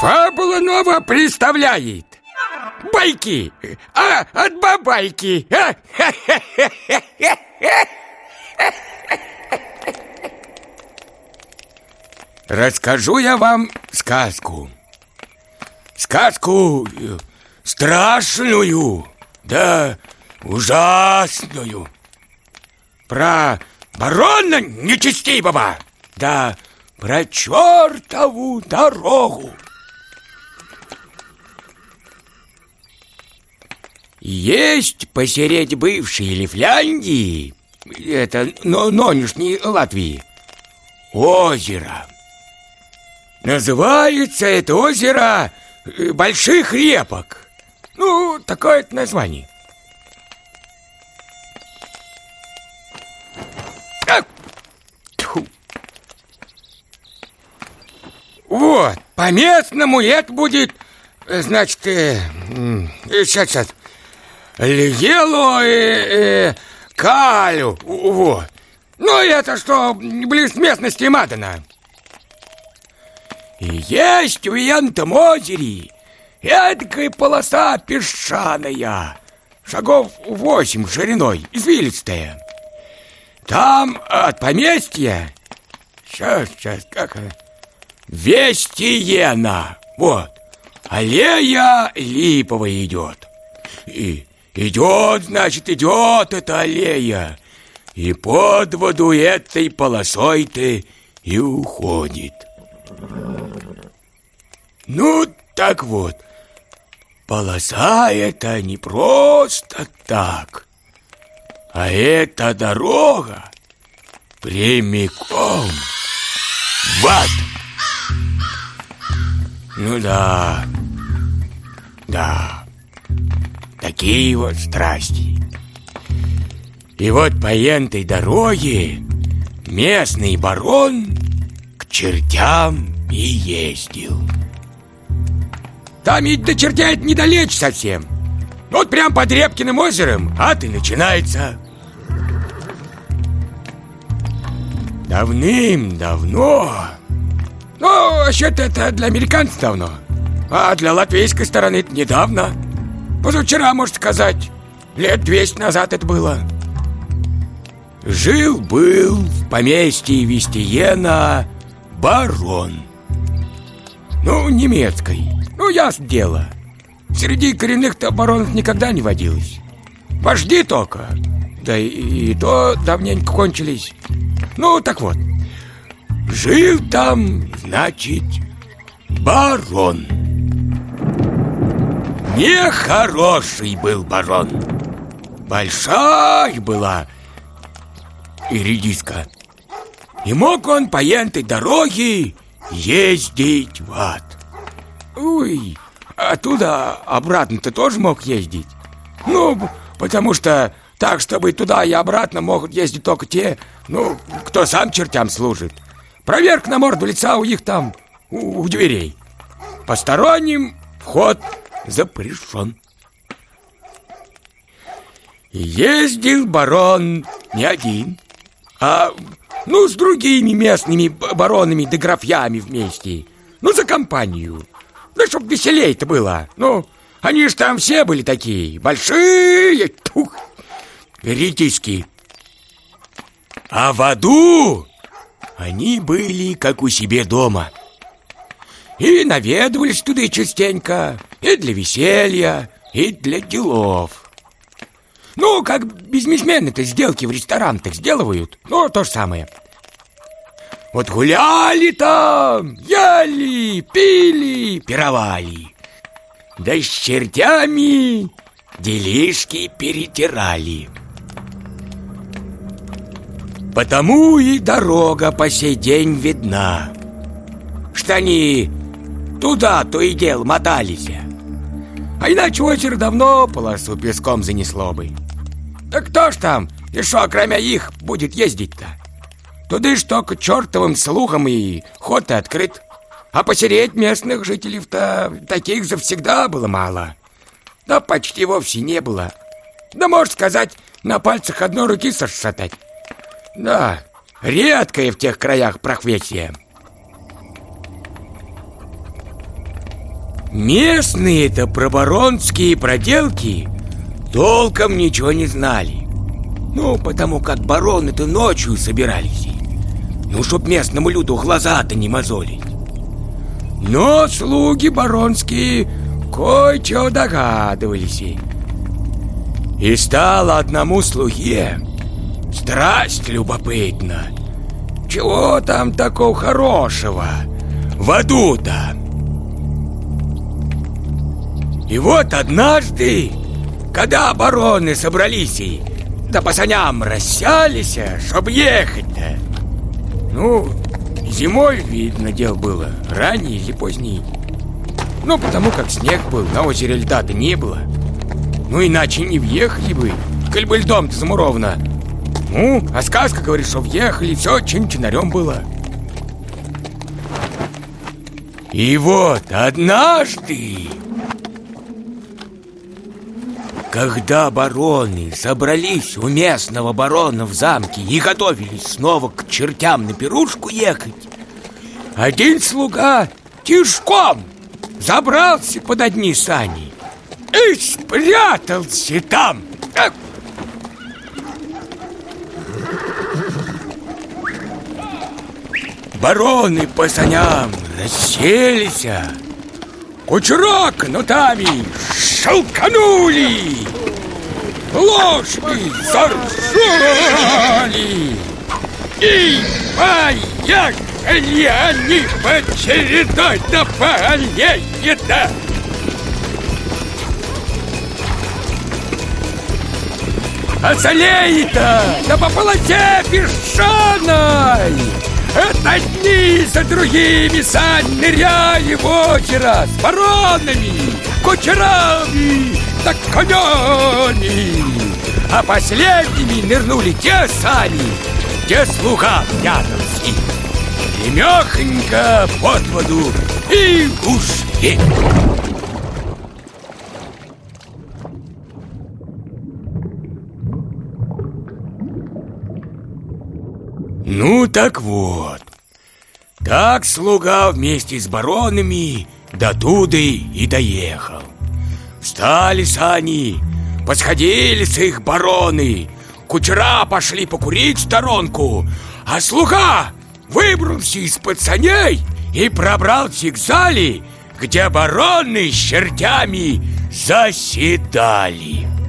Фабула нова представляет. Байки, а от бабайки? Расскажу я вам сказку. Сказку э, страшную, да ужасную. Про барона нечестивого, да про чертову дорогу Есть посередь бывшей Лифляндии, это но, нынешней Латвии, озеро. Называется это озеро э, Больших Репок. Ну, такое это название. Вот, по-местному это будет, э, значит, э, сейчас, сейчас, Льело и, и Калю, вот. Ну, это что, близ местности Мадана. Есть в Янтом озере эдакая полоса песчаная, шагов восемь шириной, извилистая. Там от поместья, сейчас, сейчас, как, Вестиена, вот, аллея липовая идет. И Идет, значит, идет эта аллея. И под воду этой полосой ты и уходит. Ну, так вот, полоса это не просто так, а эта дорога прямиком в ад. Ну да, да. Такие вот страсти. И вот по этой дороге местный барон к чертям и ездил. Там ведь до чертя это недалече совсем. Вот прям под Репкиным озером ад и начинается. Давным-давно... Ну, вообще-то это для американцев давно. А для латвийской стороны это недавно. Позавчера, можно сказать. Лет двести назад это было. Жил-был в поместье Вестиена барон. Ну, немецкой. Ну, ясно дело. Среди коренных-то баронов никогда не водилось. Вожди только. Да и, и то давненько кончились. Ну, так вот. Жил там, значит, барон. Нехороший был барон. Большая была и редиска. И мог он по этой дороге ездить в ад. Ой, оттуда обратно-то тоже мог ездить. Ну, потому что так, чтобы туда и обратно могут ездить только те, ну, кто сам чертям служит. Проверка на морду лица у них там, у, у дверей. Посторонним вход запрещен. Ездил барон не один, а ну с другими местными баронами да графьями вместе. Ну, за компанию. Ну, чтоб веселей-то было. Ну, они ж там все были такие, большие, тух, редиски. А в аду они были как у себе дома. И наведывались туда частенько. И для веселья, и для делов. Ну, как бизнесмены-то сделки в ресторанах сделывают. Ну, то же самое. Вот гуляли там, ели, пили, пировали. Да с чертями делишки перетирали. Потому и дорога по сей день видна, что они туда то и дел мотались. А иначе озеро давно полосу песком занесло бы. Да кто ж там, что, кроме их, будет ездить-то? Туда ж только чертовым слухом и ход -то открыт. А посереть местных жителей-то таких завсегда было мало. Да почти вовсе не было. Да, можно сказать, на пальцах одной руки сошатать. Да, редкое в тех краях прохвесье. Местные-то про баронские проделки толком ничего не знали. Ну, потому как бароны-то ночью собирались. Ну, чтоб местному люду глаза-то не мозолить. Но слуги баронские кое-что догадывались. И стало одному слуге страсть любопытна. Чего там такого хорошего в аду-то? И вот однажды, когда обороны собрались и да по саням рассялись, чтоб ехать-то, ну, зимой, видно, дел было, ранний или поздний. Ну, потому как снег был, на озере льда-то не было. Ну, иначе не въехали бы, коль бы льдом-то замуровано. Ну, а сказка говорит, что въехали, все чин-чинарем было. И вот однажды когда бароны собрались у местного барона в замке и готовились снова к чертям на пирушку ехать, один слуга тишком забрался под одни сани и спрятался там. Бароны по саням расселись, Кучера кнутами щелканули, лошади заржали. И поехали они по чередой на поленье-то. А солей-то да по полосе песчаной Одни за другими сань ныряли в озеро С баронами, кучерами, да конями А последними нырнули те сани, где слуга прятался И мягонько под воду и ушли Ну так вот, так слуга вместе с баронами до Туды и доехал. Встали сани, посходили с их бароны, кучера пошли покурить в сторонку, а слуга выбрался из-под саней и пробрался к зале, где бароны с чертями заседали.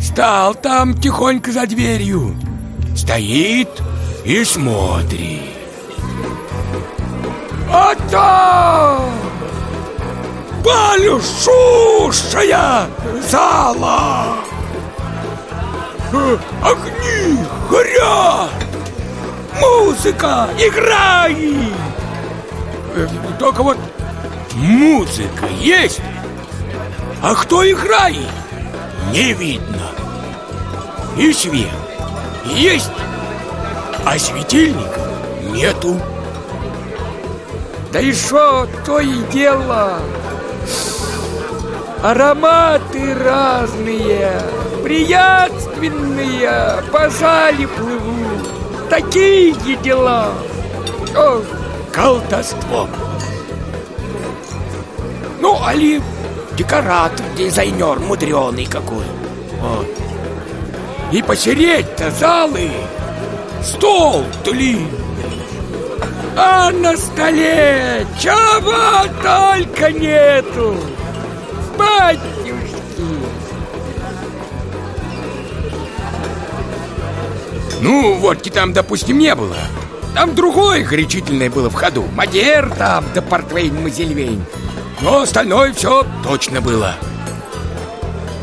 Стал там тихонько за дверью. Стоит и смотрит. А там большущая зала. Огни горят. Музыка играет. Только вот музыка есть, а кто играет, не видно. И свет есть, а светильников нету. Да и что, то и дело. Ароматы разные, приятственные, по зале плывут. Такие дела. О, колдовство. Ну, али декоратор, дизайнер мудреный какой. Вот. И посереть-то залы стол длинный. А на столе чего только нету. Батюшки. Ну, водки там, допустим, не было. Там другое горячительное было в ходу. Мадер там, да портвейн, мазельвейн. Но остальное все точно было.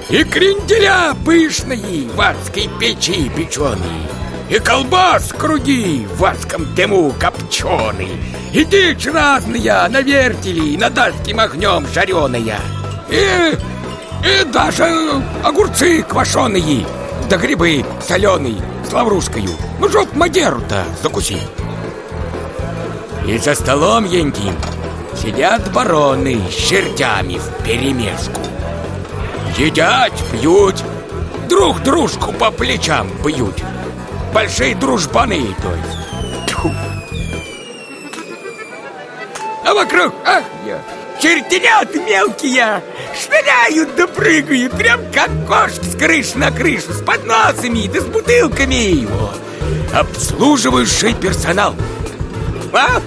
И кренделя пышные в адской печи печеные. И колбас круги в адском дыму копченый. И дичь разная на вертеле над адским огнем жареная. И, и даже огурцы квашеные, да грибы соленые с лаврушкою. Ну, жоп Мадеру-то закуси. И за столом ентим Сидят бароны с чертями в перемешку Едят, пьют Друг дружку по плечам бьют Большие дружбаны, то есть Тьфу. А вокруг? Ах, я... Чертенят мелкие Шныряют да прыгают Прям как кошки с крыши на крышу С подносами да с бутылками вот. Обслуживающий персонал а?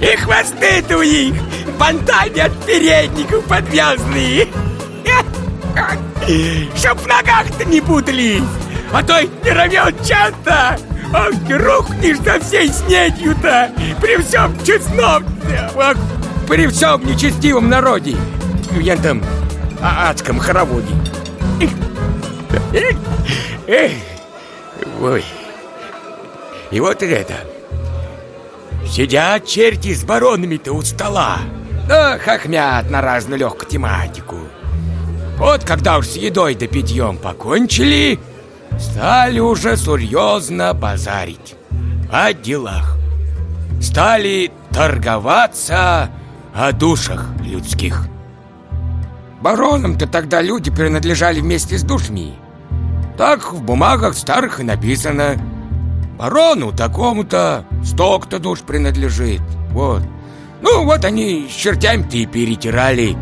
И хвосты-то у них Бантами от передников подвязанные. Чтоб в ногах-то не путались А то не ровет часто. Ах, рухнешь со всей снедью-то При всем честном ах, При всем нечестивом народе В этом адском хороводе. Ой. И вот это Сидят черти с баронами-то у стола. Да хохмят на разную легкую тематику. Вот когда уж с едой да питьем покончили Стали уже серьезно базарить о делах. Стали торговаться о душах людских. Баронам-то тогда люди принадлежали вместе с душами. Так в бумагах старых и написано Барону такому-то столько-то душ принадлежит Вот Ну вот они с чертями-то и перетирали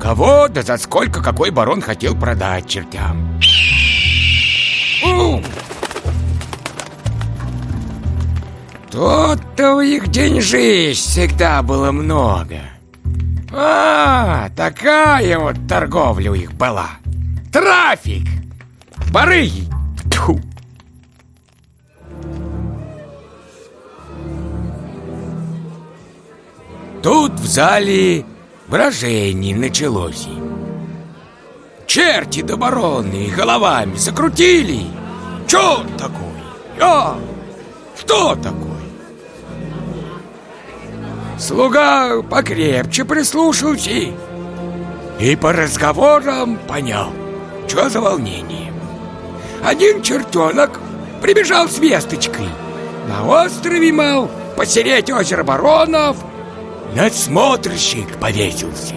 Кого да за сколько какой барон хотел продать чертям Тут-то у их деньжищ всегда было много. А, такая вот торговля у их была. Трафик! Барыги! Тьфу. Тут в зале брожение началось. Черти да бароны головами закрутили. Чё такое? Я? Что такое? Слуга покрепче прислушался и по разговорам понял, что за волнение. Один чертенок прибежал с весточкой. На острове, мол, посереть озеро Баронов, надсмотрщик повесился.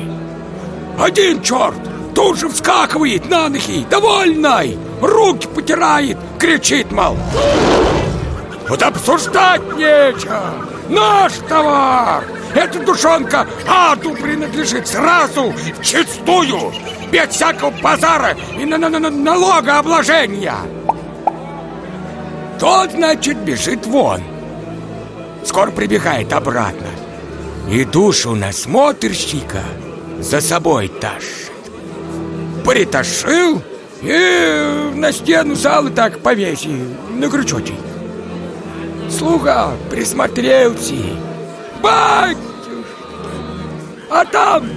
Один черт тут же вскакивает на ноги, довольный, руки потирает, кричит, мол. Вот обсуждать нечего, наш товар. Эта душонка аду принадлежит сразу, чистую, без всякого базара и на -на -на налогообложения. Тот, значит, бежит вон. Скоро прибегает обратно. И душу насмотрщика за собой тащит притащил и на стену зала так повесил на крючочек. Слуга присмотрелся. Батюшка! А там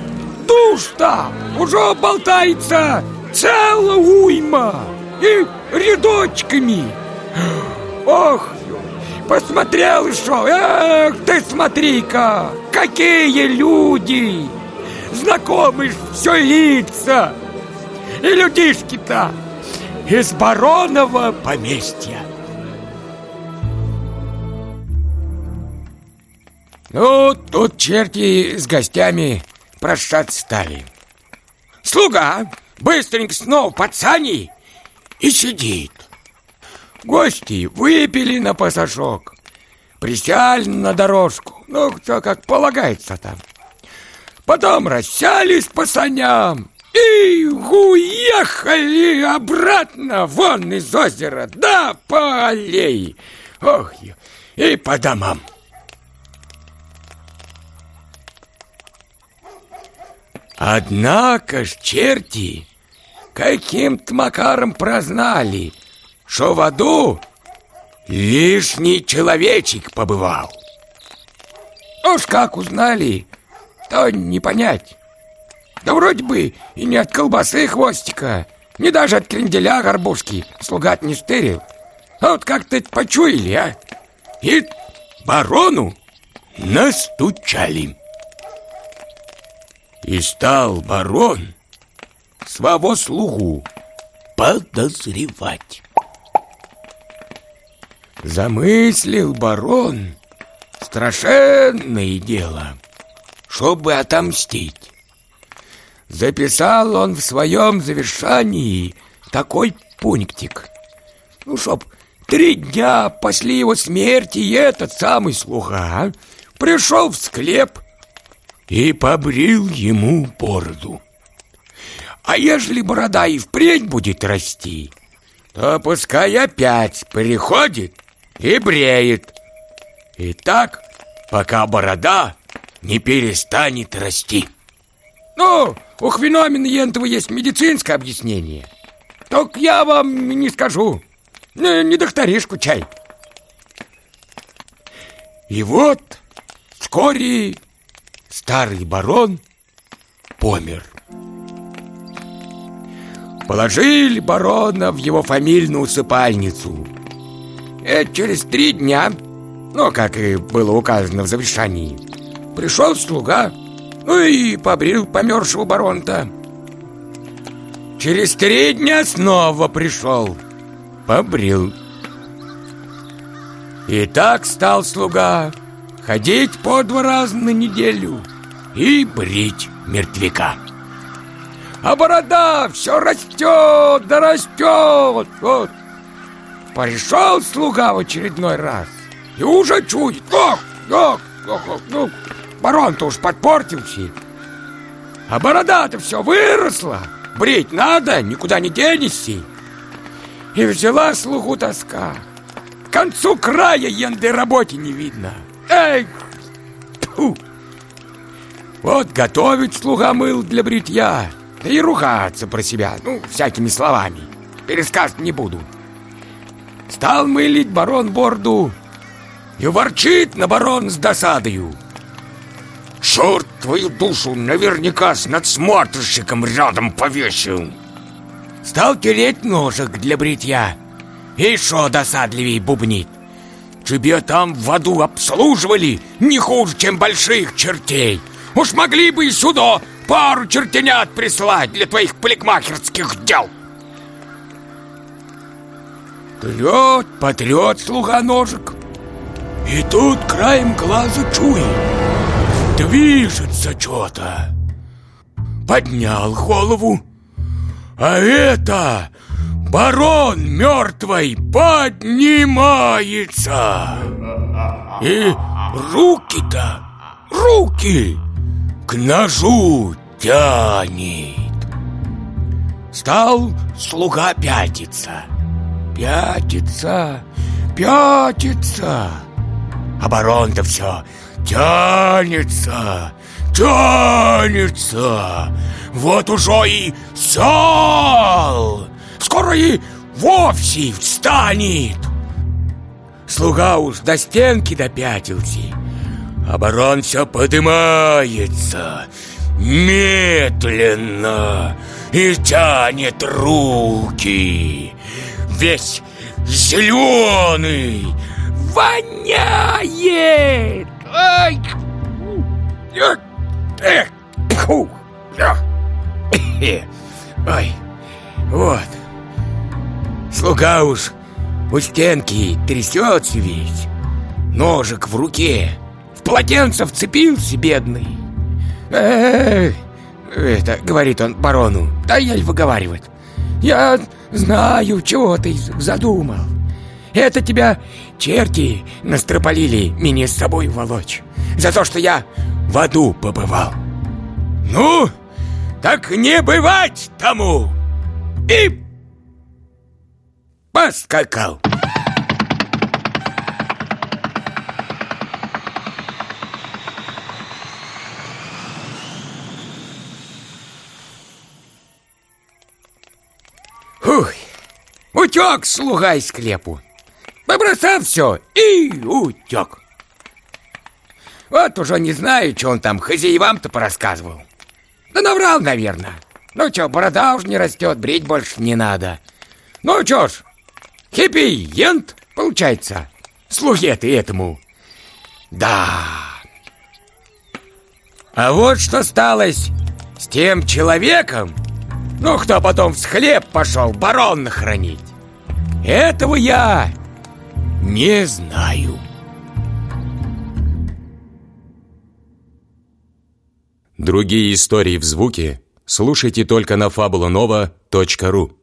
душ-то уже болтается целая уйма и рядочками. Ох, посмотрел еще. Эх, ты смотри-ка, какие люди! Знакомые все лица и людишки-то из баронова поместья. Ну, тут черти с гостями прощаться стали. Слуга быстренько снова под и сидит. Гости выпили на пассажок, присяли на дорожку, ну, кто как полагается там. Потом рассялись по саням и уехали обратно вон из озера, да по аллее. Ох, и по домам. Однако ж черти каким-то макаром прознали, что в аду лишний человечек побывал. Уж как узнали, то не понять. Да вроде бы и не от колбасы хвостика, не даже от кренделя горбушки слуга не стырил. А вот как-то почуяли, а? И барону настучали. И стал барон своего слугу подозревать. Замыслил барон страшенное дело, чтобы отомстить. Записал он в своем завершании такой пунктик. Ну, чтоб три дня после его смерти этот самый слуга пришел в склеп и побрил ему бороду. А ежели борода и впредь будет расти, то пускай опять приходит и бреет. И так, пока борода не перестанет расти. Ну, у феномена этого есть медицинское объяснение. Только я вам не скажу. Не, не докторишку чай. И вот вскоре старый барон помер. Положили барона в его фамильную усыпальницу. Это через три дня, ну, как и было указано в завещании, пришел слуга, ну и побрил помершего барона-то. Через три дня снова пришел, побрил. И так стал слуга ходить по два раза на неделю и брить мертвяка. А борода все растет, да растет. Вот. Пришел слуга в очередной раз и уже чует. Ох, ох, ох, ох, ну, барон-то уж подпортился. А борода-то все выросла. Брить надо, никуда не денешься. И взяла слугу тоска. К концу края янды работе не видно. Эй! Тьфу! Вот готовит слуга мыл для бритья. Да и ругаться про себя, ну, всякими словами. Пересказать не буду. Стал мылить барон борду и ворчит на барон с досадою. Черт твою душу наверняка с надсмотрщиком рядом повесил. Стал тереть ножик для бритья. И шо досадливей бубнит. Тебе там в аду обслуживали не хуже, чем больших чертей. Уж могли бы и сюда пару чертенят прислать для твоих поликмахерских дел. Трет, потрет слуга ножик. И тут краем глаза чует. Движется что-то. Поднял голову. А это барон мертвый поднимается. И руки-то, руки к ножу тянет. Стал слуга пятиться. Пятится, пятится. А барон-то все тянется, тянется. Вот уже и сал. Скоро и вовсе встанет. Слуга уж до стенки допятился. Барон все поднимается медленно и тянет руки. Весь зеленый, воняет. Ай! Ой, вот. Слуга уж у стенки трясется весь. Ножик в руке. В полотенце вцепился, бедный. Эй, это, говорит он барону, да ель выговаривает. Я знаю, чего ты задумал. Это тебя черти настропалили меня с собой волочь. За то, что я в аду побывал. Ну, так не бывать тому. И поскакал. Фух, утек слуга из склепу. Побросал все и утек. Вот уже не знаю, что он там хозяевам-то порассказывал. Да наврал, наверное. Ну что, борода уж не растет, брить больше не надо. Ну что ж, хиппи-ент, получается. Слухи ты этому. Да. А вот что сталось с тем человеком, ну, кто потом в хлеб пошел барон хранить. Этого я не знаю. Другие истории в звуке слушайте только на fabulanova.ru